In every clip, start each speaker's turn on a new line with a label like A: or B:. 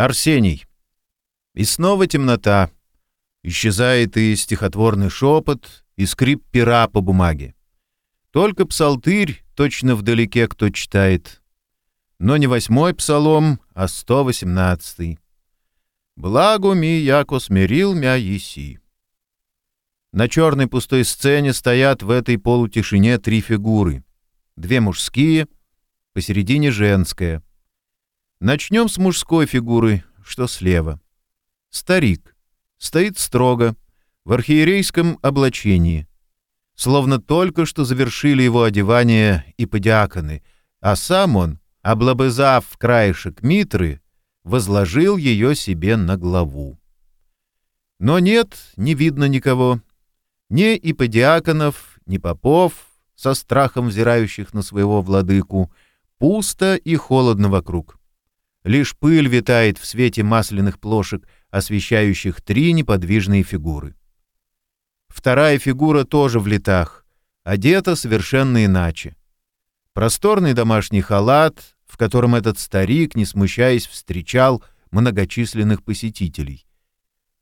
A: Арсений. И снова темнота. Исчезает и стихотворный шепот, и скрип пера по бумаге. Только псалтырь точно вдалеке кто читает. Но не восьмой псалом, а сто восемнадцатый. «Благо ми, яко смирил мя еси». На черной пустой сцене стоят в этой полутишине три фигуры. Две мужские, посередине женская. Начнем с мужской фигуры, что слева. Старик. Стоит строго, в архиерейском облачении. Словно только что завершили его одевание и подиаконы, а сам он, облобызав краешек митры, возложил ее себе на главу. Но нет, не видно никого. Ни иподиаконов, ни попов, со страхом взирающих на своего владыку, пусто и холодно вокруг. Лишь пыль витает в свете масляных плошек, освещающих три неподвижные фигуры. Вторая фигура тоже в летах, одета совершенно иначе. Просторный домашний халат, в котором этот старик, не смущаясь, встречал многочисленных посетителей.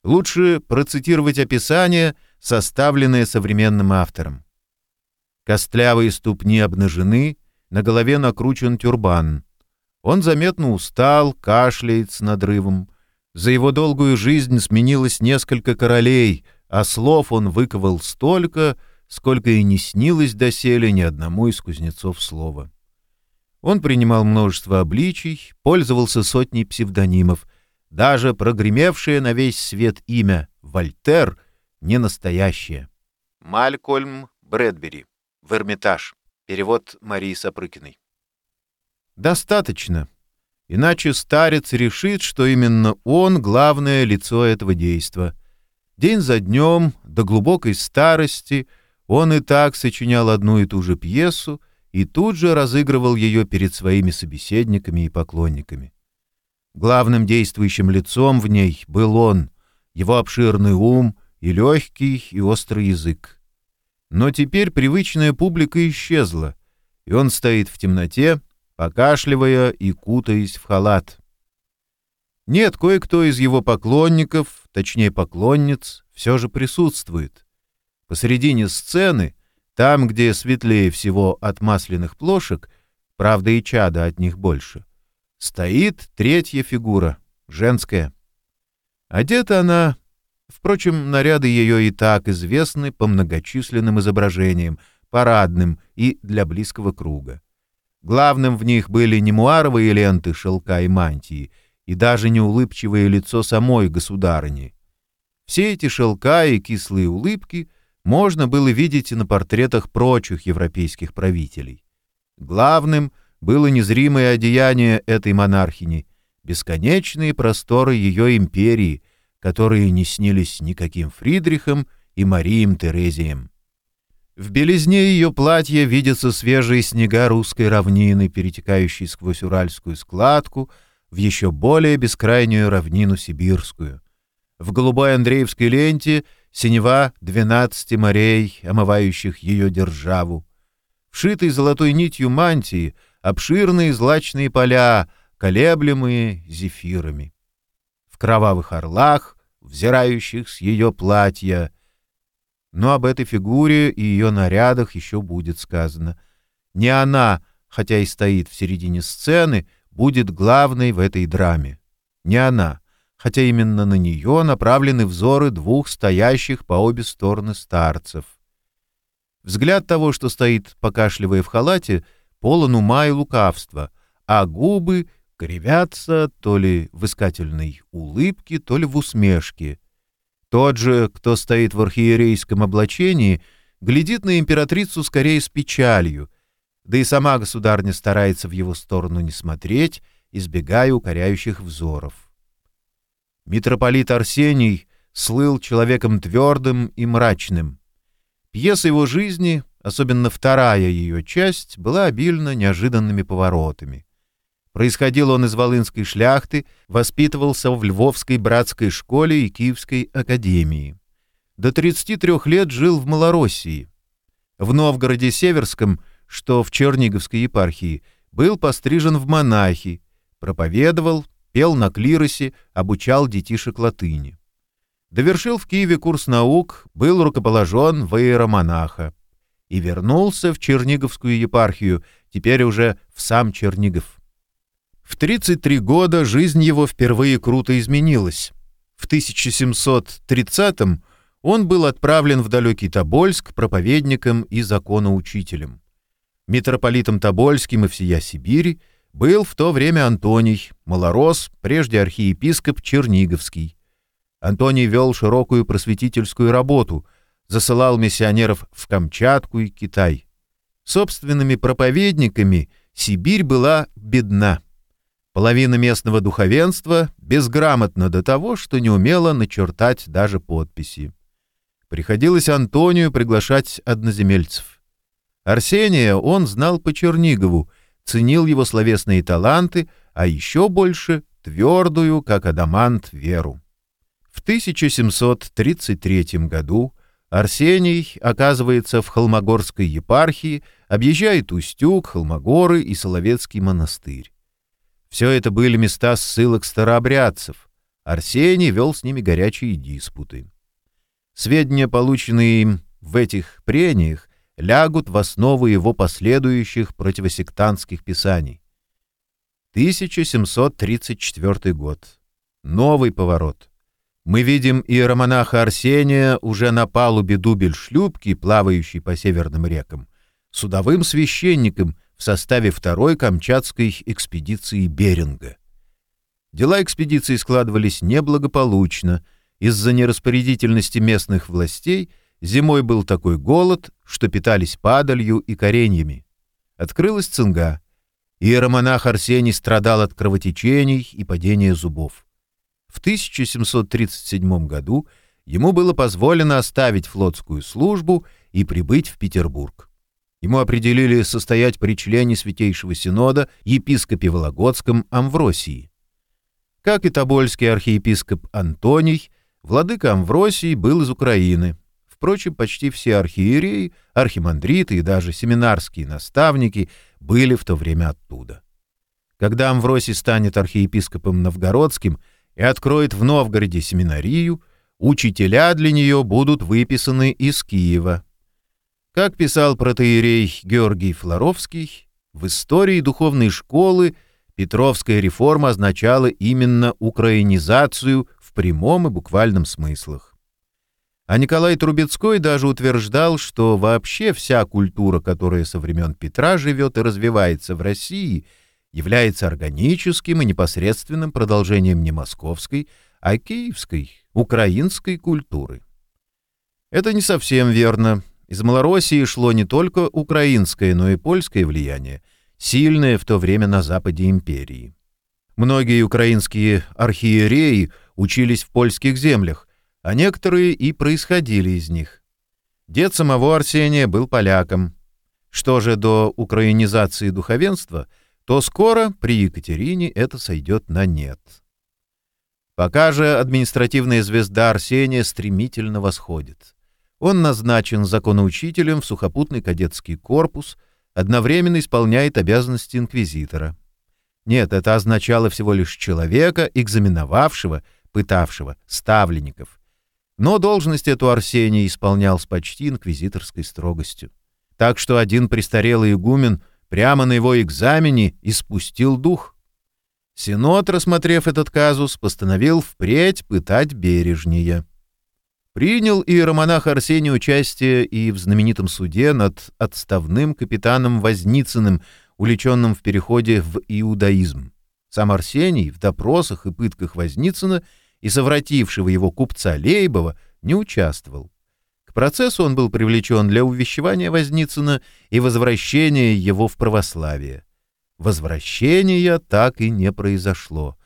A: Лучше процитировать описание — составленное современным автором. Костлявые ступни обнажены, на голове накручен тюрбан. Он заметно устал, кашляет с надрывом. За его долгую жизнь сменилось несколько королей, а слов он выковал столько, сколько и не снилось доселе ни одному из кузнецов слова. Он принимал множество обличий, пользовался сотней псевдонимов. Даже прогремевшее на весь свет имя «Вольтер» — не настоящее. Малькольм Брэдбери. В Эрмитаж. Перевод Марии Сапрыкиной. Достаточно. Иначе старец решит, что именно он — главное лицо этого действа. День за днем, до глубокой старости, он и так сочинял одну и ту же пьесу и тут же разыгрывал ее перед своими собеседниками и поклонниками. Главным действующим лицом в ней был он, его обширный ум — и легкий, и острый язык. Но теперь привычная публика исчезла, и он стоит в темноте, покашливая и кутаясь в халат. Нет, кое-кто из его поклонников, точнее поклонниц, все же присутствует. Посередине сцены, там, где светлее всего от масляных плошек, правда и чада от них больше, стоит третья фигура, женская. Одета она Впрочем, наряды ее и так известны по многочисленным изображениям, парадным и для близкого круга. Главным в них были не муаровые ленты шелка и мантии, и даже не улыбчивое лицо самой государыни. Все эти шелка и кислые улыбки можно было видеть и на портретах прочих европейских правителей. Главным было незримое одеяние этой монархини, бесконечные просторы ее империи — которые не снились никаким Фридрихом и Марием Терезием. В белизне ее платья видятся свежие снега русской равнины, перетекающие сквозь уральскую складку в еще более бескрайнюю равнину сибирскую. В голубой Андреевской ленте синева двенадцати морей, омывающих ее державу. Вшитой золотой нитью мантии обширные злачные поля, колеблемые зефирами в кровавых орлах, взирающих с ее платья. Но об этой фигуре и ее нарядах еще будет сказано. Не она, хотя и стоит в середине сцены, будет главной в этой драме. Не она, хотя именно на нее направлены взоры двух стоящих по обе стороны старцев. Взгляд того, что стоит, покашливая в халате, полон ума и лукавства, а губы кривятся то ли в искательной улыбке, то ли в усмешке. Тот же, кто стоит в архиерейском облачении, глядит на императрицу скорее с печалью, да и сама государня старается в его сторону не смотреть, избегая укоряющих взоров. Митрополит Арсений слыл человеком твердым и мрачным. Пьеса его жизни, особенно вторая ее часть, была обильна неожиданными поворотами. Происходил он из волынской шляхты, воспитывался в Львовской братской школе и Киевской академии. До 33 лет жил в Малороссии. В Новгороде Северском, что в Черниговской епархии, был пострижен в монахи, проповедовал, пел на клиросе, обучал детишек латыни. Довершил в Киеве курс наук, был рукоположен в иеромонаха и вернулся в Черниговскую епархию, теперь уже в сам Чернигов. В 33 года жизнь его впервые круто изменилась. В 1730-м он был отправлен в далекий Тобольск проповедником и законоучителем. Митрополитом Тобольским и всея Сибири был в то время Антоний, малорос, прежде архиепископ Черниговский. Антоний вел широкую просветительскую работу, засылал миссионеров в Камчатку и Китай. Собственными проповедниками Сибирь была бедна. Половина местного духовенства безграмотна до того, что не умела начертать даже подписи. Приходилось Антонию приглашать одноземельцев. Арсения он знал по Чернигову, ценил его словесные таланты, а еще больше — твердую, как адамант, веру. В 1733 году Арсений оказывается в Холмогорской епархии, объезжает Устюг, Холмогоры и Соловецкий монастырь. Все это были места ссылок старообрядцев. Арсений вел с ними горячие диспуты. Сведения, полученные им в этих прениях, лягут в основу его последующих противосектантских писаний. 1734 год. Новый поворот. Мы видим иеромонаха Арсения уже на палубе дубель-шлюпки, плавающей по северным рекам, судовым священником в составе второй Камчатской экспедиции Беринга. Дела экспедиции складывались неблагополучно — из-за нераспорядительности местных властей зимой был такой голод, что питались падалью и кореньями. Открылась цинга. Иеромонах Арсений страдал от кровотечений и падения зубов. В 1737 году ему было позволено оставить флотскую службу и прибыть в Петербург. Ему определили состоять при члене Святейшего Синода епископе Вологодском Амвросии. Как и тобольский архиепископ Антоний, Владыка Амвросий был из Украины. Впрочем, почти все архиереи, архимандриты и даже семинарские наставники были в то время оттуда. Когда Амвросий станет архиепископом новгородским и откроет в Новгороде семинарию, учителя для нее будут выписаны из Киева. Как писал протеерей Георгий Флоровский, в истории духовной школы Петровская реформа означала именно украинизацию прямом и буквальном смыслах. А Николай Трубецкой даже утверждал, что вообще вся культура, которая со времен Петра живет и развивается в России, является органическим и непосредственным продолжением не московской, а киевской, украинской культуры. Это не совсем верно. Из Малороссии шло не только украинское, но и польское влияние, сильное в то время на западе империи. Многие украинские архиереи учились в польских землях, а некоторые и происходили из них. Дед самого Арсения был поляком. Что же до украинизации духовенства, то скоро при Екатерине это сойдет на нет. Пока же административная звезда Арсения стремительно восходит. Он назначен законоучителем в сухопутный кадетский корпус, одновременно исполняет обязанности инквизитора. Нет, это означало всего лишь человека, экзаменовавшего, пытавшего, ставленников. Но должность эту Арсений исполнял с почти инквизиторской строгостью. Так что один престарелый игумен прямо на его экзамене испустил дух. Синод, рассмотрев этот казус, постановил впредь пытать бережнее. Принял иеромонах Арсений участие и в знаменитом суде над отставным капитаном Возницыным, увлеченным в переходе в иудаизм. Сам Арсений в допросах и пытках Возницына и совратившего его купца Лейбова не участвовал. К процессу он был привлечен для увещевания Возницына и возвращения его в православие. Возвращения так и не произошло.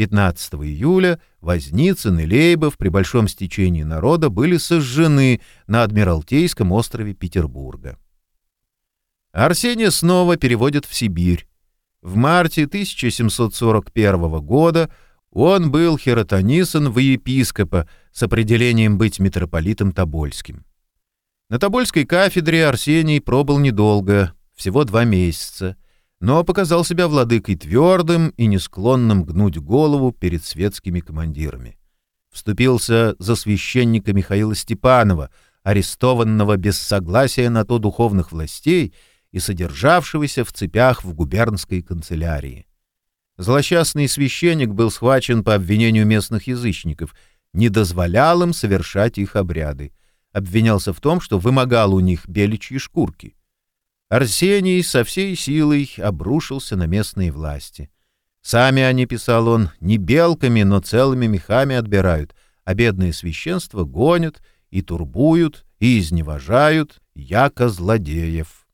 A: 15 июля Возницын и Лейбов при большом стечении народа были сожжены на Адмиралтейском острове Петербурга. Арсения снова переводят в Сибирь. В марте 1741 года он был херотонисан в епископа с определением быть митрополитом Тобольским. На Тобольской кафедре Арсений пробыл недолго, всего два месяца. Но показал себя владыкой твердым и не склонным гнуть голову перед светскими командирами. Вступился за священника Михаила Степанова, арестованного без согласия на то духовных властей и содержавшегося в цепях в губернской канцелярии. Злосчастный священник был схвачен по обвинению местных язычников, не дозволял им совершать их обряды, обвинялся в том, что вымогал у них беличьи шкурки. Арсений со всей силой обрушился на местные власти. Сами они, писал он, не белками, но целыми мехами отбирают, а бедное священство гонят и турбуют, и изневажают, яко злодеев.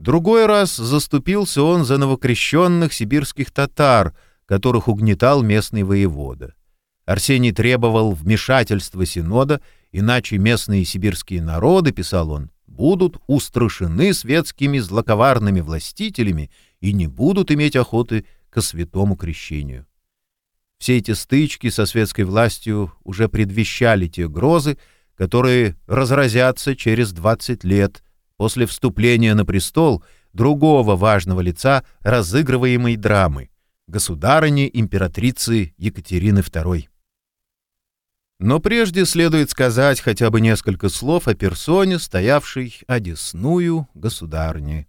A: Другой раз заступился он за новокрещенных сибирских татар, которых угнетал местный воевода. Арсений требовал вмешательства Синода, иначе местные сибирские народы, писал он, будут устрашены светскими злоковарными властителями и не будут иметь охоты ко святому крещению. Все эти стычки со светской властью уже предвещали те грозы, которые разразятся через 20 лет после вступления на престол другого важного лица разыгрываемой драмы — государыни императрицы Екатерины II. Но прежде следует сказать хотя бы несколько слов о персоне, стоявшей одесную государни.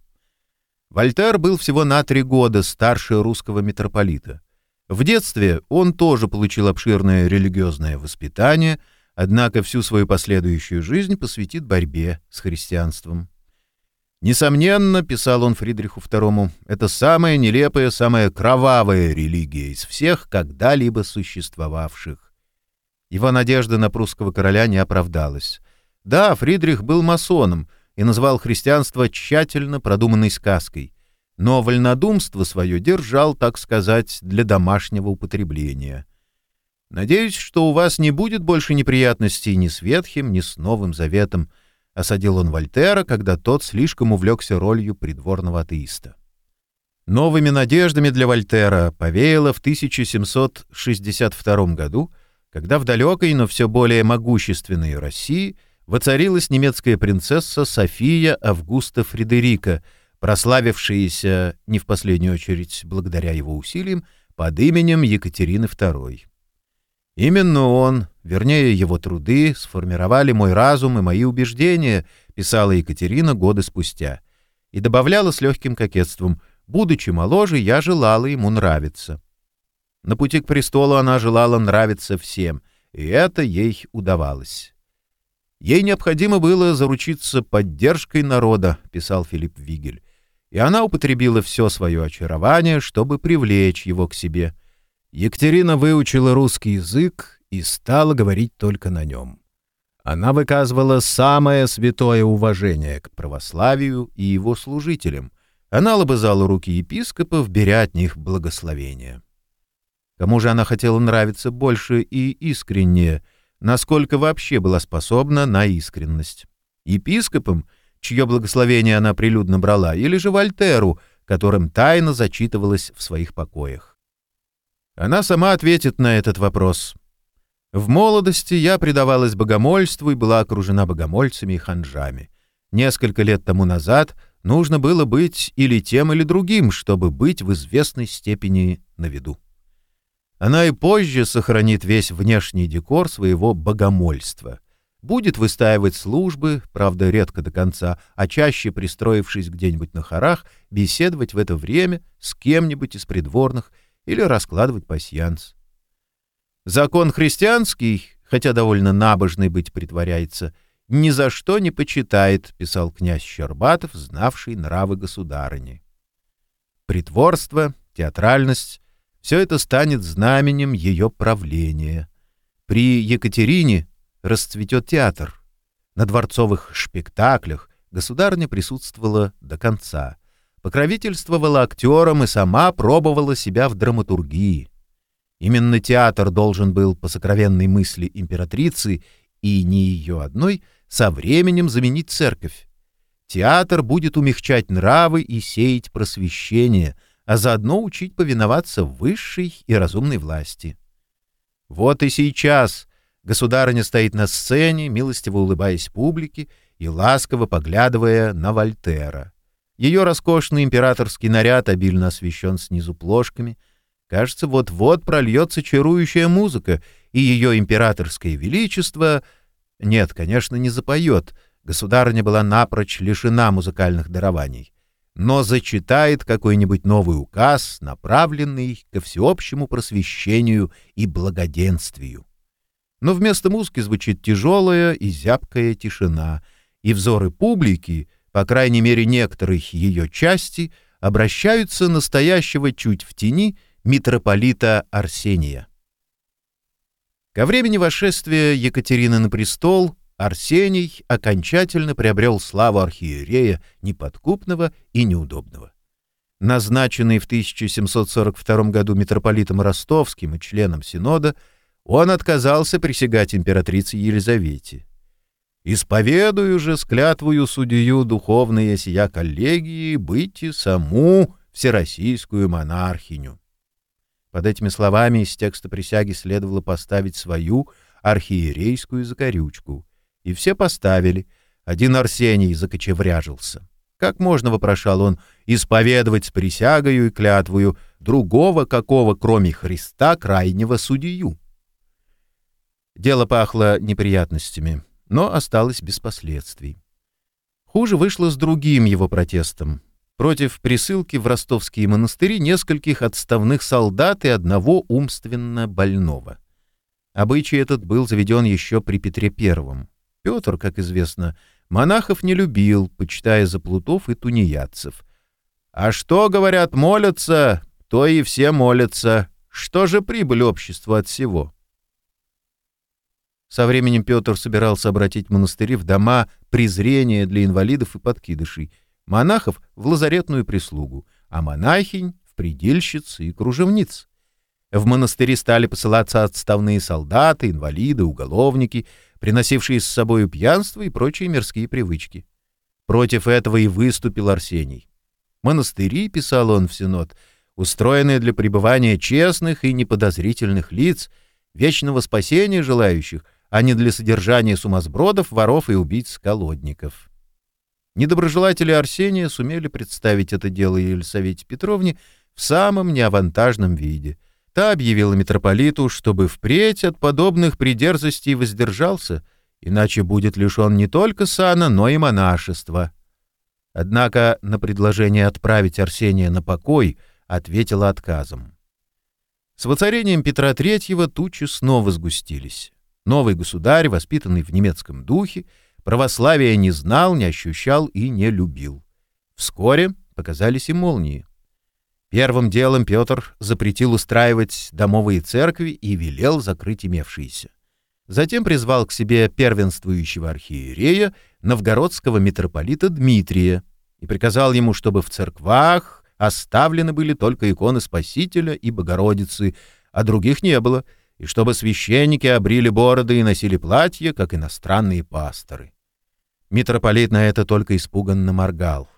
A: Вольтер был всего на три года старше русского митрополита. В детстве он тоже получил обширное религиозное воспитание, однако всю свою последующую жизнь посвятит борьбе с христианством. Несомненно, писал он Фридриху II, это самая нелепая, самая кровавая религия из всех когда-либо существовавших. Его надежда на прусского короля не оправдалась. Да, Фридрих был масоном и называл христианство тщательно продуманной сказкой, но вольнодумство свое держал, так сказать, для домашнего употребления. «Надеюсь, что у вас не будет больше неприятностей ни с Ветхим, ни с Новым Заветом», — осадил он Вольтера, когда тот слишком увлекся ролью придворного атеиста. Новыми надеждами для Вольтера повеяло в 1762 году — когда в далекой, но все более могущественной России воцарилась немецкая принцесса София Августа Фредерика, прославившаяся не в последнюю очередь благодаря его усилиям под именем Екатерины II. Именно он, вернее его труды, сформировали мой разум и мои убеждения, писала Екатерина годы спустя, и добавляла с легким кокетством, будучи моложе, я желала ему нравиться. На пути к престолу она желала нравиться всем, и это ей удавалось. Ей необходимо было заручиться поддержкой народа, писал Филипп Вигель, и она употребила все свое очарование, чтобы привлечь его к себе. Екатерина выучила русский язык и стала говорить только на нем. Она выказывала самое святое уважение к православию и его служителям. Она лобызала руки епископов, беря от них благословение. Кому же она хотела нравиться больше и искреннее, насколько вообще была способна на искренность? Епископам, чье благословение она прилюдно брала, или же Вольтеру, которым тайно зачитывалась в своих покоях? Она сама ответит на этот вопрос. В молодости я предавалась богомольству и была окружена богомольцами и ханжами. Несколько лет тому назад нужно было быть или тем, или другим, чтобы быть в известной степени на виду. Она и позже сохранит весь внешний декор своего богомольства. Будет выстаивать службы, правда, редко до конца, а чаще, пристроившись где-нибудь на хорах, беседовать в это время с кем-нибудь из придворных или раскладывать пасьянс. Закон христианский, хотя довольно набожный быть притворяется, ни за что не почитает, писал князь Щербатов, знавший нравы государыни. Притворство, театральность все это станет знаменем ее правления. При Екатерине расцветет театр. На дворцовых спектаклях государня присутствовала до конца. Покровительствовала актерам и сама пробовала себя в драматургии. Именно театр должен был, по сокровенной мысли императрицы, и не ее одной, со временем заменить церковь. Театр будет умягчать нравы и сеять просвещение — а заодно учить повиноваться высшей и разумной власти. Вот и сейчас государыня стоит на сцене, милостиво улыбаясь публике и ласково поглядывая на Вольтера. Ее роскошный императорский наряд обильно освещен снизу плошками. Кажется, вот-вот прольется чарующая музыка, и ее императорское величество... Нет, конечно, не запоет. Государыня была напрочь лишена музыкальных дарований. Но зачитает какой-нибудь новый указ, направленный ко всеобщему просвещению и благоденствию. Но вместо музыки звучит тяжелая и зябкая тишина, и взоры публики — по крайней мере некоторых ее части, обращаются настоящего чуть в тени митрополита Арсения. Ко времени восшествия Екатерины на престол Арсений окончательно приобрел славу архиерея неподкупного и неудобного. Назначенный в 1742 году митрополитом Ростовским и членом Синода, он отказался присягать императрице Елизавете. Исповедую же склятвую судью духовные сия коллегии быть и саму всероссийскую монархиню. Под этими словами из текста присяги следовало поставить свою архиерейскую закорючку. И все поставили. Один Арсений закочевряжился. Как можно, вопрошал он, исповедовать с присягою и клятвою другого какого, кроме Христа, крайнего судью? Дело пахло неприятностями но осталось без последствий. Хуже вышло с другим его протестом. Против присылки в ростовские монастыри нескольких отставных солдат и одного умственно больного. Обычай этот был заведен еще при Петре I. Петр, как известно, монахов не любил, почитая за плутов и тунеядцев. «А что, говорят, молятся, то и все молятся. Что же прибыль обществу от всего?» Со временем Петр собирался обратить монастыри в дома презрения для инвалидов и подкидышей, монахов — в лазаретную прислугу, а монахинь — в предельщиц и кружевниц. В монастыри стали посылаться отставные солдаты, инвалиды, уголовники, приносившие с собой пьянство и прочие мирские привычки. Против этого и выступил Арсений. Монастыри, писал он в Синод, устроенные для пребывания честных и неподозрительных лиц, вечного спасения желающих, а не для содержания сумасбродов, воров и убийц-колодников. Недоброжелатели Арсения сумели представить это дело Елисавете Петровне в самом неавантажном виде. Та объявила митрополиту, чтобы впредь от подобных придерзостей воздержался, иначе будет лишен не только сана, но и монашества. Однако на предложение отправить Арсения на покой ответила отказом. С воцарением Петра III тучи снова сгустились. Новый государь, воспитанный в немецком духе, православия не знал, не ощущал и не любил. Вскоре показались и молнии. Первым делом Петр запретил устраивать домовые церкви и велел закрыть имевшиеся. Затем призвал к себе первенствующего архиерея, новгородского митрополита Дмитрия, и приказал ему, чтобы в церквах оставлены были только иконы Спасителя и Богородицы, а других не было — и чтобы священники обрили бороды и носили платья, как иностранные пасторы. Митрополит на это только испуганно моргал.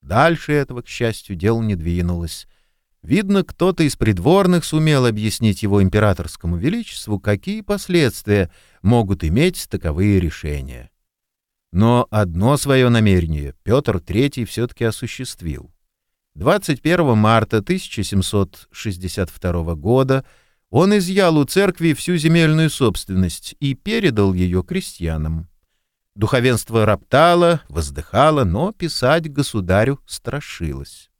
A: Дальше этого, к счастью, дело не двинулось. Видно, кто-то из придворных сумел объяснить его императорскому величеству, какие последствия могут иметь таковые решения. Но одно свое намерение Петр III все-таки осуществил. 21 марта 1762 года он изъял у церкви всю земельную собственность и передал ее крестьянам. Духовенство роптало, воздыхало, но писать государю страшилось.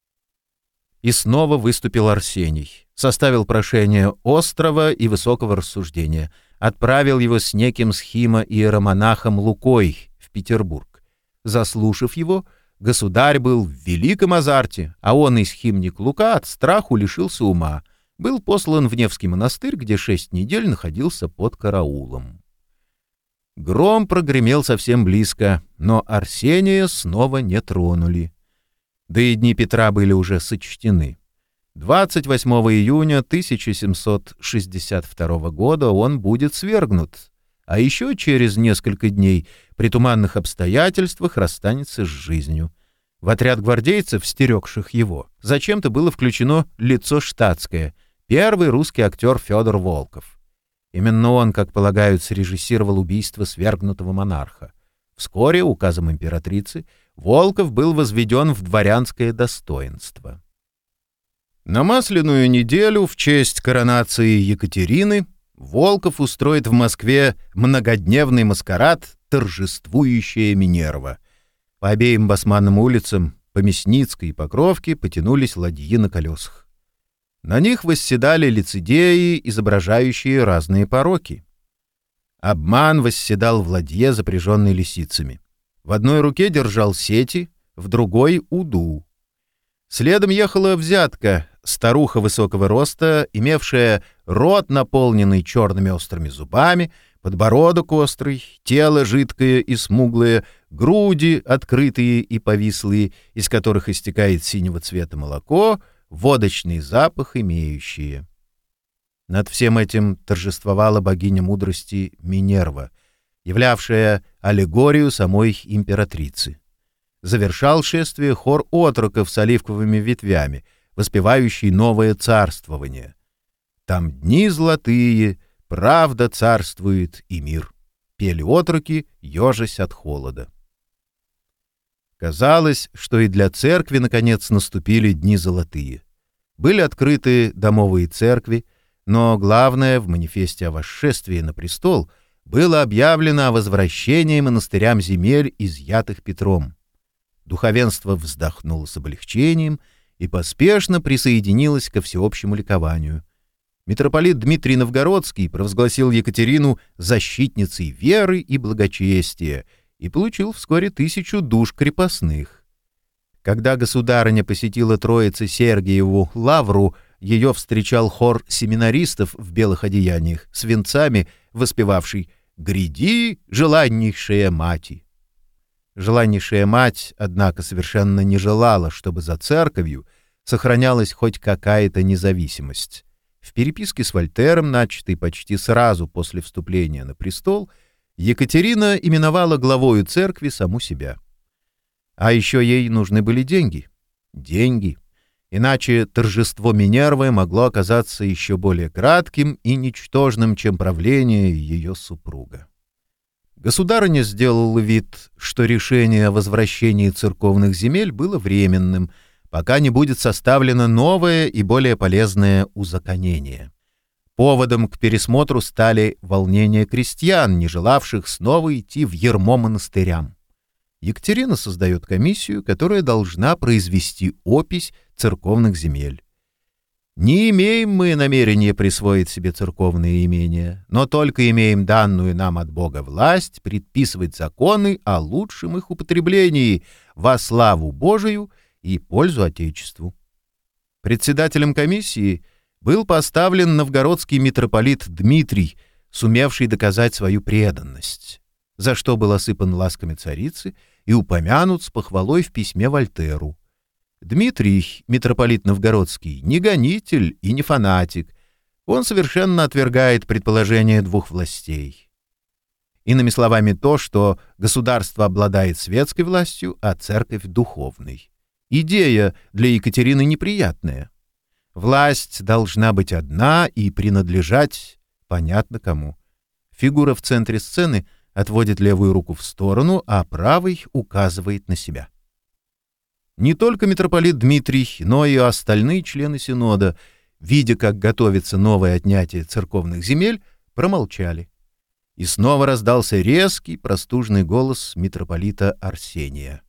A: И снова выступил Арсений, составил прошение острого и высокого рассуждения, отправил его с неким схима иеромонахом Лукой в Петербург. Заслушав его, государь был в великом азарте, а он и схимник Лука от страху лишился ума — был послан в Невский монастырь, где шесть недель находился под караулом. Гром прогремел совсем близко, но Арсения снова не тронули. Да и дни Петра были уже сочтены. 28 июня 1762 года он будет свергнут, а еще через несколько дней при туманных обстоятельствах расстанется с жизнью. В отряд гвардейцев, стерегших его, зачем-то было включено лицо штатское — Первый русский актер Федор Волков. Именно он, как полагают, срежиссировал убийство свергнутого монарха. Вскоре, указом императрицы, Волков был возведен в дворянское достоинство. На Масляную неделю в честь коронации Екатерины Волков устроит в Москве многодневный маскарад «Торжествующая Минерва». По обеим Басманным улицам, по Мясницкой и Покровке потянулись ладьи на колесах. На них восседали лицедеи, изображающие разные пороки. Обман восседал в ладье, запряженной лисицами. В одной руке держал сети, в другой — уду. Следом ехала взятка, старуха высокого роста, имевшая рот, наполненный черными острыми зубами, подбородок острый, тело жидкое и смуглое, груди открытые и повислые, из которых истекает синего цвета молоко, водочный запах имеющие. Над всем этим торжествовала богиня мудрости Минерва, являвшая аллегорию самой императрицы. Завершал шествие хор отроков с оливковыми ветвями — воспевающий новое царствование. «Там дни золотые, правда царствует и мир», — пели отроки, ежась от холода. Казалось, что и для церкви, наконец, наступили дни золотые. Были открыты домовые церкви, но главное в манифесте о восшествии на престол было объявлено о возвращении монастырям земель, изъятых Петром. Духовенство вздохнуло с облегчением — и поспешно присоединилась ко всеобщему ликованию. Митрополит Дмитрий Новгородский провозгласил Екатерину защитницей веры и благочестия и получил вскоре тысячу душ крепостных. Когда государыня посетила Троице Сергиеву лавру, ее встречал хор семинаристов в белых одеяниях с венцами, воспевавший «Гряди, желаннейшая мати». Желаннейшая мать, однако, совершенно не желала, чтобы за церковью сохранялась хоть какая-то независимость. В переписке с Вольтером, начатой почти сразу после вступления на престол, Екатерина именовала главою церкви саму себя. А еще ей нужны были деньги. Деньги. Иначе торжество Минервы могло оказаться еще более кратким и ничтожным, чем правление ее супруга. Государыня сделала вид, что решение о возвращении церковных земель было временным, пока не будет составлено новое и более полезное узаконение. Поводом к пересмотру стали волнения крестьян, не желавших снова идти в ермо монастырям. Екатерина создает комиссию, которая должна произвести опись церковных земель. Не имеем мы намерения присвоить себе церковные имения, но только имеем данную нам от Бога власть предписывать законы о лучшем их употреблении во славу Божию и пользу Отечеству. Председателем комиссии был поставлен новгородский митрополит Дмитрий, сумевший доказать свою преданность, за что был осыпан ласками царицы и упомянут с похвалой в письме Вольтеру. Дмитрий, митрополит Новгородский, не гонитель и не фанатик. Он совершенно отвергает предположение двух властей. Иными словами, то, что государство обладает светской властью, а церковь — духовной. Идея для Екатерины неприятная. Власть должна быть одна и принадлежать понятно кому. Фигура в центре сцены отводит левую руку в сторону, а правой указывает на себя. Не только митрополит Дмитрий, но и остальные члены Синода, видя, как готовится новое отнятие церковных земель, промолчали. И снова раздался резкий, простужный голос митрополита Арсения.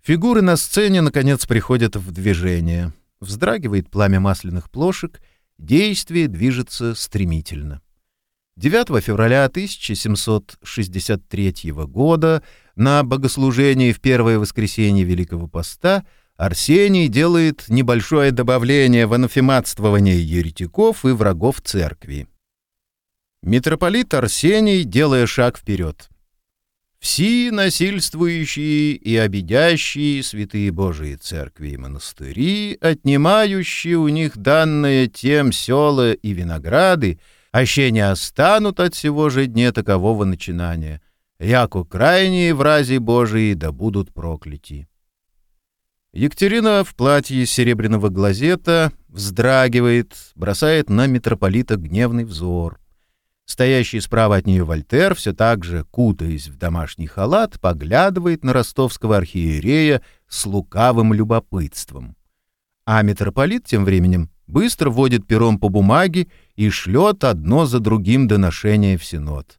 A: Фигуры на сцене, наконец, приходят в движение. Вздрагивает пламя масляных плошек, действие движется стремительно. 9 февраля 1763 года на богослужении в первое воскресенье Великого Поста Арсений делает небольшое добавление в анафематствование еретиков и врагов церкви. Митрополит Арсений, делая шаг вперед. «Все насильствующие и обидящие святые Божии церкви и монастыри, отнимающие у них данное тем села и винограды, аще не останут от всего же дне такового начинания, яко крайние в разе Божии да будут прокляти. Екатерина в платье серебряного глазета вздрагивает, бросает на митрополита гневный взор. Стоящий справа от нее Вольтер, все так же, кутаясь в домашний халат, поглядывает на ростовского архиерея с лукавым любопытством. А митрополит тем временем быстро водит пером по бумаге и шлет одно за другим доношения в Синод.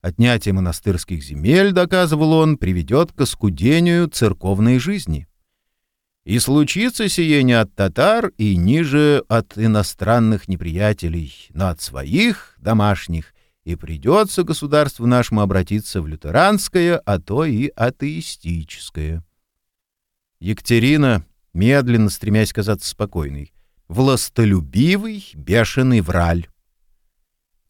A: Отнятие монастырских земель, доказывал он, приведет к оскудению церковной жизни. И случится сие не от татар и ниже от иностранных неприятелей, но от своих домашних, и придется государству нашему обратиться в лютеранское, а то и атеистическое. Екатерина, медленно стремясь казаться спокойной, властолюбивый, бешеный враль.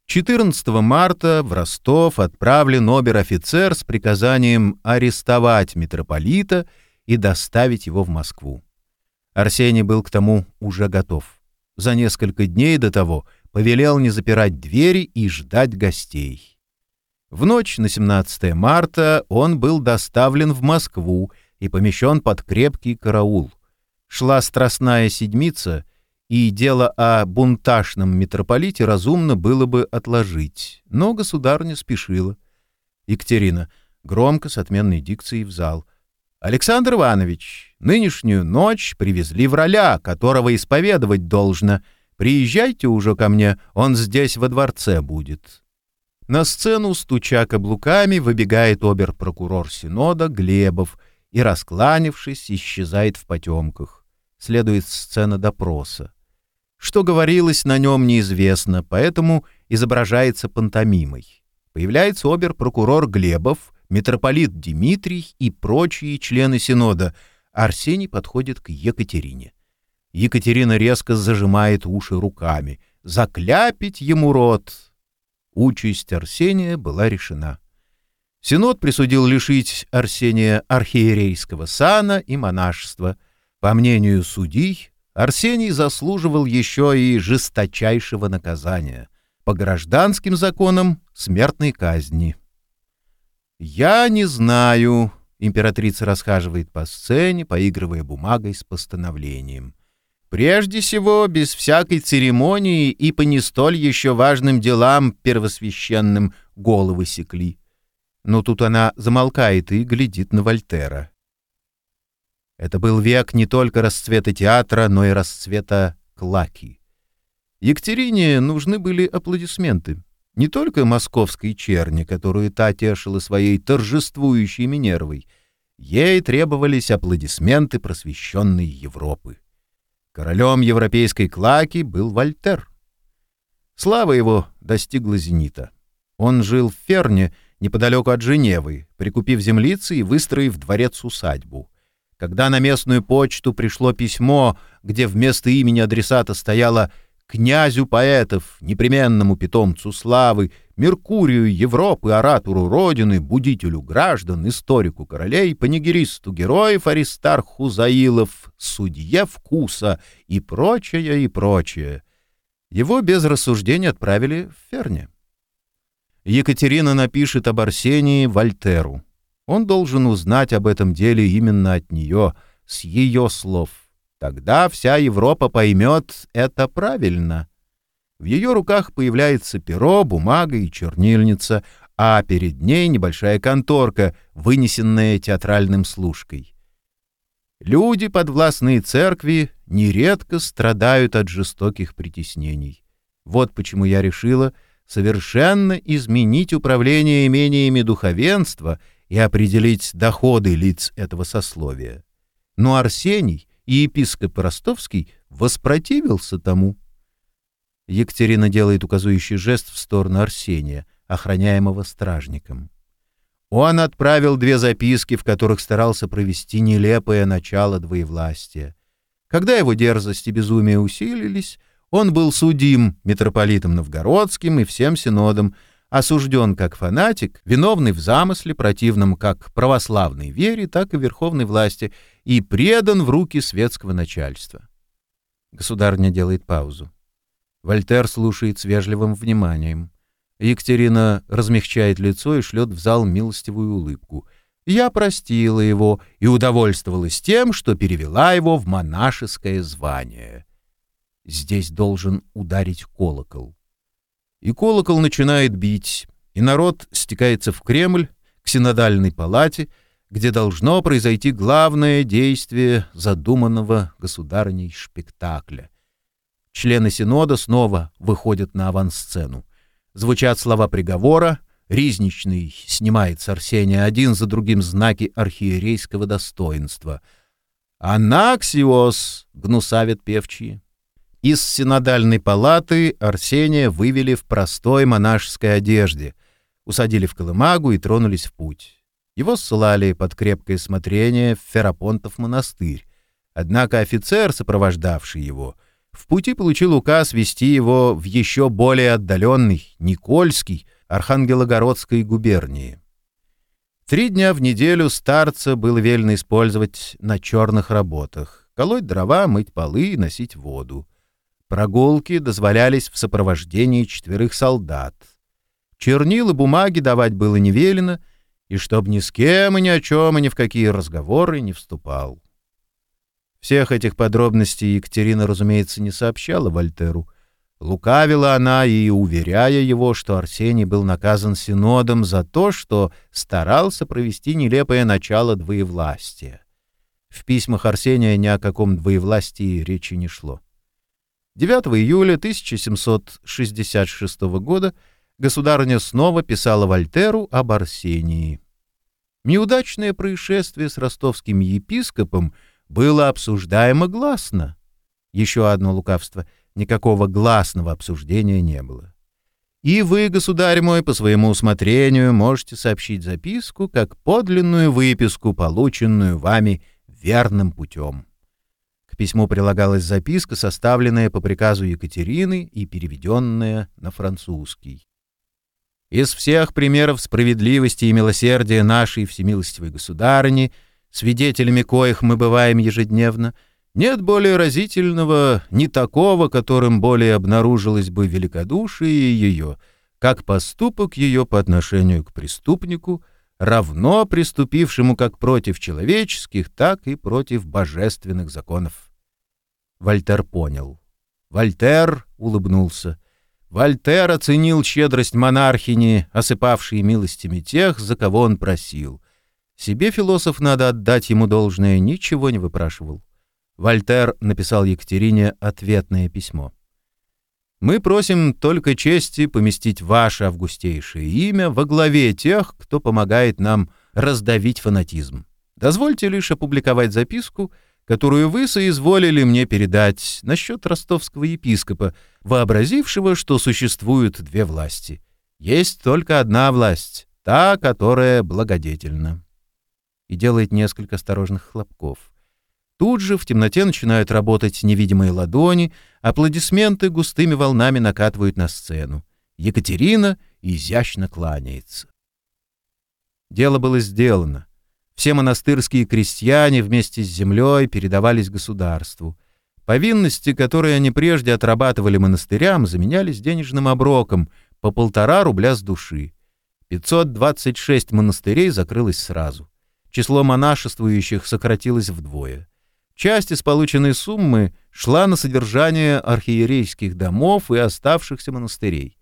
A: 14 марта в Ростов отправлен обер-офицер с приказанием арестовать митрополита и доставить его в Москву. Арсений был к тому уже готов. За несколько дней до того повелел не запирать двери и ждать гостей. В ночь на 17 марта он был доставлен в Москву и помещен под крепкий караул. Шла страстная седмица, и дело о бунташном митрополите разумно было бы отложить, но государня спешила. Екатерина громко с отменной дикцией в зал. «Александр Иванович, нынешнюю ночь привезли в роля, которого исповедовать должно. Приезжайте уже ко мне, он здесь во дворце будет». На сцену, стуча каблуками, выбегает обер-прокурор Синода Глебов и, раскланившись, исчезает в потемках. Следует сцена допроса. Что говорилось на нем, неизвестно, поэтому изображается пантомимой. Появляется обер-прокурор Глебов, митрополит Дмитрий и прочие члены Синода. Арсений подходит к Екатерине. Екатерина резко зажимает уши руками. Закляпить ему рот. Участь Арсения была решена. Синод присудил лишить Арсения архиерейского сана и монашества. По мнению судей, Арсений заслуживал еще и жесточайшего наказания. По гражданским законам — смертной казни. «Я не знаю», — императрица расхаживает по сцене, поигрывая бумагой с постановлением. «Прежде всего, без всякой церемонии и по не столь еще важным делам первосвященным головы секли». Но тут она замолкает и глядит на Вольтера. Это был век не только расцвета театра, но и расцвета клаки. Екатерине нужны были аплодисменты. Не только московской черни, которую та тешила своей торжествующей Минервой. Ей требовались аплодисменты просвещенной Европы. Королем европейской клаки был Вольтер. Слава его достигла зенита. Он жил в Ферне, неподалеку от Женевы, прикупив землицы и выстроив дворец-усадьбу. Когда на местную почту пришло письмо, где вместо имени адресата стояло «Князю поэтов, непременному питомцу славы, Меркурию Европы, оратору Родины, будителю граждан, историку королей, панигеристу героев Аристарху Заилов, судье вкуса и прочее, и прочее». Его без рассуждения отправили в Ферне. Екатерина напишет об Арсении Вольтеру. Он должен узнать об этом деле именно от нее, с ее слов. Тогда вся Европа поймет это правильно. В ее руках появляется перо, бумага и чернильница, а перед ней небольшая конторка, вынесенная театральным служкой. Люди, подвластные церкви, нередко страдают от жестоких притеснений. Вот почему я решила совершенно изменить управление имениями духовенства — и определить доходы лиц этого сословия. Но Арсений и епископ Ростовский воспротивился тому. Екатерина делает указующий жест в сторону Арсения, охраняемого стражником. Он отправил две записки, в которых старался провести нелепое начало двоевластия. Когда его дерзость и безумие усилились, он был судим митрополитом Новгородским и всем синодом, осужден как фанатик, виновный в замысле, противном как православной вере, так и верховной власти, и предан в руки светского начальства. Государня делает паузу. Вольтер слушает с вежливым вниманием. Екатерина размягчает лицо и шлет в зал милостивую улыбку. Я простила его и удовольствовалась тем, что перевела его в монашеское звание. Здесь должен ударить колокол. И колокол начинает бить, и народ стекается в Кремль, к синодальной палате, где должно произойти главное действие задуманного государней спектакля. Члены Синода снова выходят на авансцену. Звучат слова приговора, Ризничный снимает с Арсения один за другим знаки архиерейского достоинства. «Анаксиос!» — гнусавят певчие. Из синодальной палаты Арсения вывели в простой монашеской одежде, усадили в колымагу и тронулись в путь. Его ссылали под крепкое смотрение в Ферапонтов монастырь. Однако офицер, сопровождавший его, в пути получил указ вести его в еще более отдаленный, Никольский, Архангелогородской губернии. Три дня в неделю старца было велено использовать на черных работах — колоть дрова, мыть полы и носить воду. Прогулки дозволялись в сопровождении четверых солдат. Чернил и бумаги давать было не велено, и чтоб ни с кем и ни о чем и ни в какие разговоры не вступал. Всех этих подробностей Екатерина, разумеется, не сообщала Вольтеру. Лукавила она и уверяя его, что Арсений был наказан синодом за то, что старался провести нелепое начало двоевластия. В письмах Арсения ни о каком двоевластии речи не шло. 9 июля 1766 года государыня снова писала Вольтеру об Арсении. Неудачное происшествие с ростовским епископом было обсуждаемо гласно. Еще одно лукавство — никакого гласного обсуждения не было. И вы, государь мой, по своему усмотрению можете сообщить записку как подлинную выписку, полученную вами верным путем. Письму прилагалась записка, составленная по приказу Екатерины и переведенная на французский. Из всех примеров справедливости и милосердия нашей всемилостивой государыни, свидетелями коих мы бываем ежедневно, нет более разительного, ни такого, которым более обнаружилось бы великодушие ее, как поступок ее по отношению к преступнику — равно приступившему как против человеческих, так и против божественных законов. Вольтер понял. Вольтер улыбнулся. Вольтер оценил щедрость монархини, осыпавшей милостями тех, за кого он просил. Себе философ, надо отдать ему должное, ничего не выпрашивал. Вольтер написал Екатерине ответное письмо. Мы просим только чести поместить ваше августейшее имя во главе тех, кто помогает нам раздавить фанатизм. Дозвольте лишь опубликовать записку, которую вы соизволили мне передать насчет ростовского епископа, вообразившего, что существуют две власти. Есть только одна власть, та, которая благодетельна. И делает несколько осторожных хлопков. Тут же в темноте начинают работать невидимые ладони, аплодисменты густыми волнами накатывают на сцену. Екатерина изящно кланяется. Дело было сделано. Все монастырские крестьяне вместе с землей передавались государству. Повинности, которые они прежде отрабатывали монастырям, заменялись денежным оброком по полтора рубля с души. 526 монастырей закрылось сразу. Число монашествующих сократилось вдвое. Часть из полученной суммы шла на содержание архиерейских домов и оставшихся монастырей.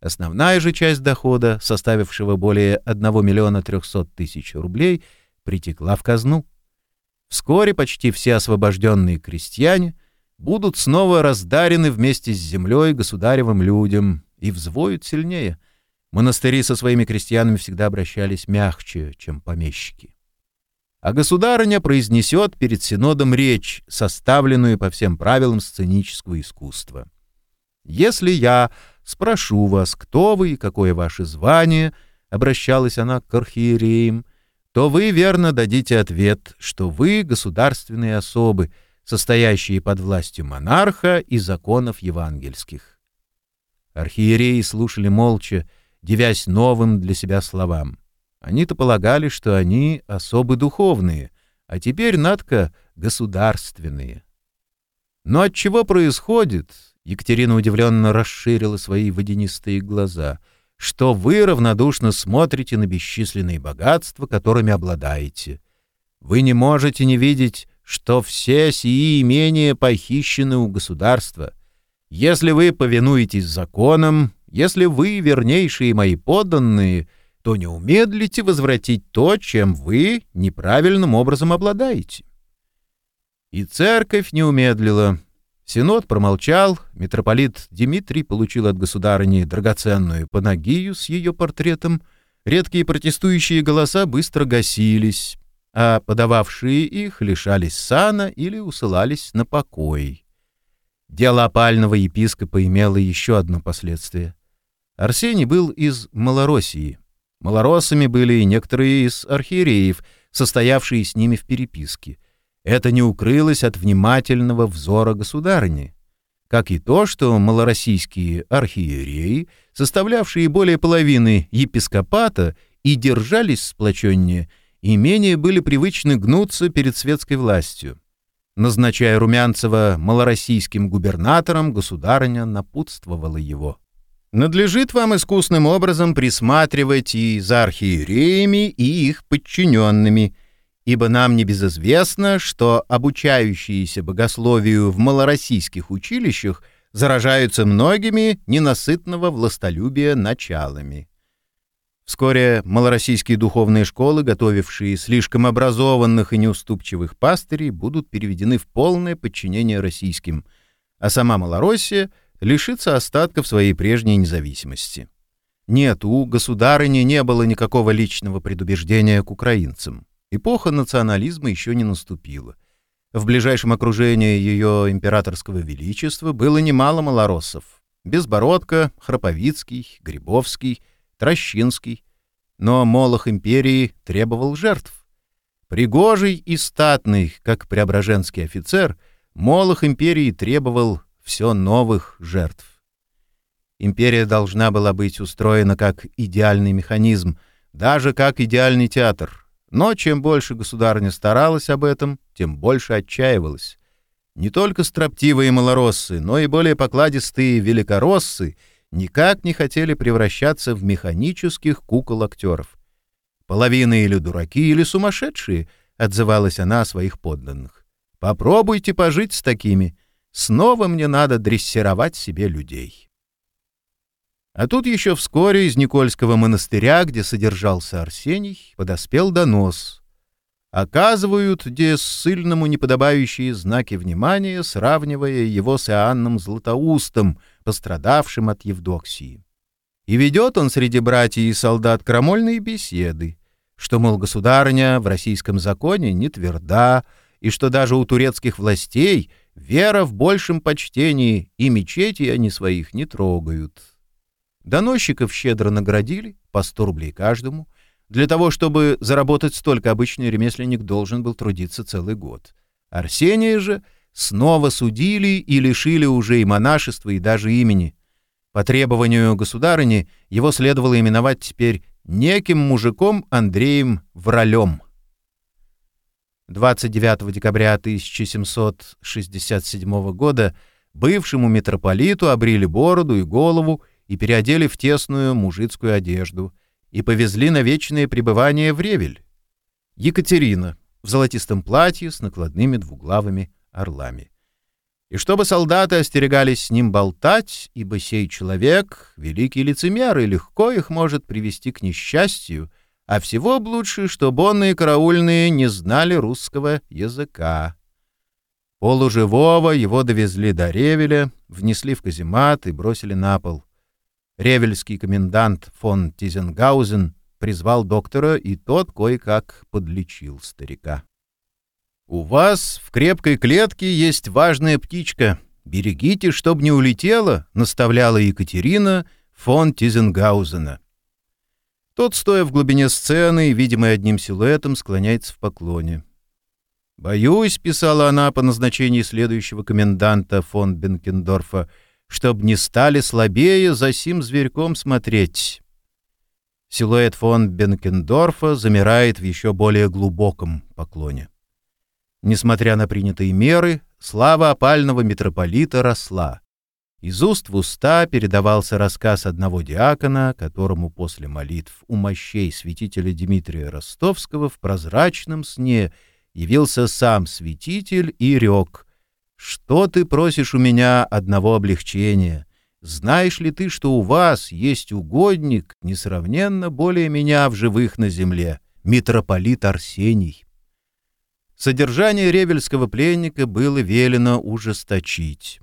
A: Основная же часть дохода, составившего более 1 миллиона 300 тысяч рублей, притекла в казну. Вскоре почти все освобожденные крестьяне будут снова раздарены вместе с землей государевым людям и взвоют сильнее. Монастыри со своими крестьянами всегда обращались мягче, чем помещики а государыня произнесет перед синодом речь, составленную по всем правилам сценического искусства. «Если я спрошу вас, кто вы и какое ваше звание», — обращалась она к архиереям, то вы верно дадите ответ, что вы государственные особы, состоящие под властью монарха и законов евангельских. Архиереи слушали молча, девясь новым для себя словам. Они-то полагали, что они особы духовные, а теперь, Надка, государственные. Но от чего происходит, Екатерина удивленно расширила свои водянистые глаза, что вы равнодушно смотрите на бесчисленные богатства, которыми обладаете. Вы не можете не видеть, что все сии имения похищены у государства. Если вы повинуетесь законам, Если вы вернейшие мои подданные, то не умедлите возвратить то, чем вы неправильным образом обладаете». И церковь не умедлила. Синод промолчал, митрополит Дмитрий получил от государыни драгоценную панагию с ее портретом, редкие протестующие голоса быстро гасились, а подававшие их лишались сана или усылались на покой. Дело опального епископа имело еще одно последствие. Арсений был из Малороссии. Малороссами были и некоторые из архиереев, состоявшие с ними в переписке. Это не укрылось от внимательного взора государыни, как и то, что малороссийские архиереи, составлявшие более половины епископата и держались сплоченнее, и менее были привычны гнуться перед светской властью. Назначая Румянцева малороссийским губернатором, государыня напутствовала его. «Надлежит вам искусным образом присматривать и за архиереями, и их подчиненными, ибо нам не безызвестно, что обучающиеся богословию в малороссийских училищах заражаются многими ненасытного властолюбия началами. Вскоре малороссийские духовные школы, готовившие слишком образованных и неуступчивых пастырей, будут переведены в полное подчинение российским, а сама Малороссия лишится остатков своей прежней независимости. Нет, у государыни не было никакого личного предубеждения к украинцам. Эпоха национализма еще не наступила. В ближайшем окружении ее императорского величества было немало малороссов. Безбородко, Храповицкий, Грибовский, Трощинский. Но молох империи требовал жертв. Пригожий и статный, как преображенский офицер, молох империи требовал все новых жертв. Империя должна была быть устроена как идеальный механизм, даже как идеальный театр — но чем больше государыня старалась об этом, тем больше отчаивалась. Не только строптивые малороссы, но и более покладистые великороссы никак не хотели превращаться в механических кукол-актеров. «Половина или дураки, или сумасшедшие», — отзывалась она о своих подданных. «Попробуйте пожить с такими. Снова мне надо дрессировать себе людей». А тут еще вскоре из Никольского монастыря, где содержался Арсений, подоспел донос. Оказывают где ссыльному неподобающие знаки внимания, сравнивая его с Иоанном Златоустом, пострадавшим от Евдоксии. И ведет он среди братьев и солдат крамольные беседы, что, мол, государыня в российском законе не тверда, и что даже у турецких властей вера в большем почтении, и мечети они своих не трогают. Доносчиков щедро наградили, по 100 рублей каждому. Для того, чтобы заработать столько, обычный ремесленник должен был трудиться целый год. Арсения же снова судили и лишили уже и монашества, и даже имени. По требованию государыни его следовало именовать теперь неким мужиком Андреем Вралем. 29 декабря 1767 года бывшему митрополиту обрили бороду и голову и переодели в тесную мужицкую одежду и повезли на вечное пребывание в Ревель. Екатерина в золотистом платье с накладными двуглавыми орлами. И чтобы солдаты остерегались с ним болтать, ибо сей человек — великий лицемер, и легко их может привести к несчастью, а всего б лучше, чтобы он и караульные не знали русского языка. Полуживого его довезли до Ревеля, внесли в каземат и бросили на пол. Ревельский комендант фон Тизенгаузен призвал доктора, и тот кое-как подлечил старика. «У вас в крепкой клетке есть важная птичка. Берегите, чтоб не улетела», — наставляла Екатерина фон Тизенгаузена. Тот, стоя в глубине сцены видимый одним силуэтом, склоняется в поклоне. «Боюсь», — писала она по назначению следующего коменданта фон Бенкендорфа, — чтоб не стали слабее за сим зверьком смотреть. Силуэт фон Бенкендорфа замирает в еще более глубоком поклоне. Несмотря на принятые меры, слава опального митрополита росла. Из уст в уста передавался рассказ одного диакона, которому после молитв у мощей святителя Дмитрия Ростовского в прозрачном сне явился сам святитель и рек — что ты просишь у меня одного облегчения? знаешь ли ты, что у вас есть угодник, несравненно более меня в живых на земле, митрополит Арсений? Содержание ревельского пленника было велено ужесточить.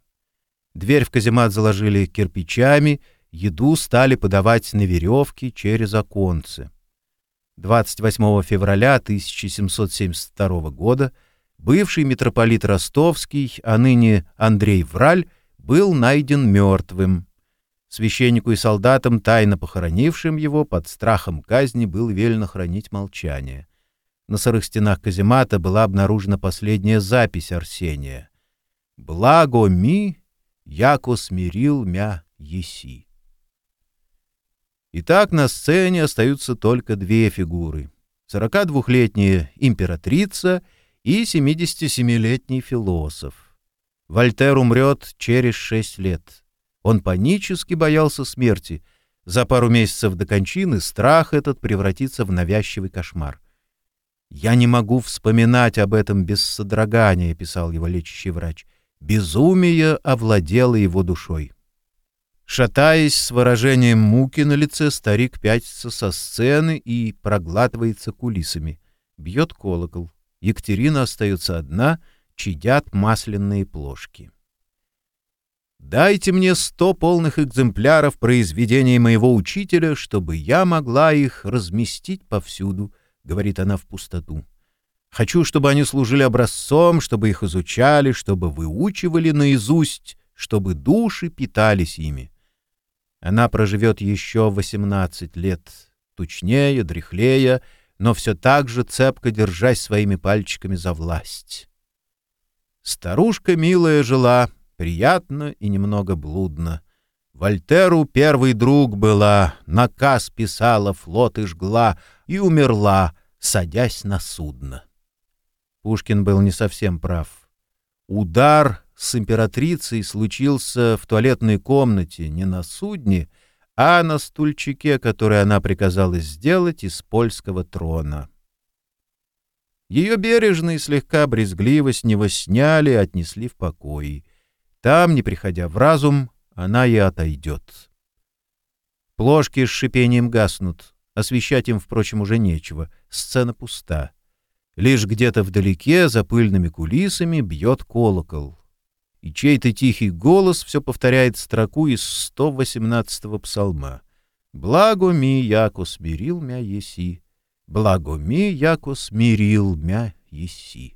A: Дверь в каземат заложили кирпичами, еду стали подавать на веревке через оконцы. 28 февраля 1772 года бывший митрополит Ростовский, а ныне Андрей Враль, был найден мертвым. Священнику и солдатам, тайно похоронившим его, под страхом казни было велено хранить молчание. На сырых стенах каземата была обнаружена последняя запись Арсения. «Благо ми, яко смирил мя еси». Итак, на сцене остаются только две фигуры. 42-летняя императрица и 77-летний философ. Вольтер умрет через шесть лет. Он панически боялся смерти. За пару месяцев до кончины страх этот превратится в навязчивый кошмар. «Я не могу вспоминать об этом без содрогания», — писал его лечащий врач. «Безумие овладело его душой». Шатаясь с выражением муки на лице, старик пятится со сцены и проглатывается кулисами. Бьет колокол. Екатерина остается одна — чадят масляные плошки. «Дайте мне сто полных экземпляров произведений моего учителя, чтобы я могла их разместить повсюду», — говорит она в пустоту. «Хочу, чтобы они служили образцом, чтобы их изучали, чтобы выучивали наизусть, чтобы души питались ими». Она проживет еще восемнадцать лет, тучнее, дряхлее, но все так же цепко держась своими пальчиками за власть. Старушка милая жила, приятно и немного блудно. Вольтеру первый друг была, наказ писала, флот и жгла, и умерла, садясь на судно. Пушкин был не совсем прав. Удар с императрицей случился в туалетной комнате, не на судне, а на стульчике, который она приказала сделать из польского трона. Ее бережно и слегка брезгливо с него сняли и отнесли в покой. Там, не приходя в разум, она и отойдет. Плошки с шипением гаснут. Освещать им, впрочем, уже нечего. Сцена пуста. Лишь где-то вдалеке, за пыльными кулисами, бьет колокол. И чей-то тихий голос все повторяет строку из 118-го псалма. «Благо ми, яко смирил мя еси, благо ми, яко смирил мя еси.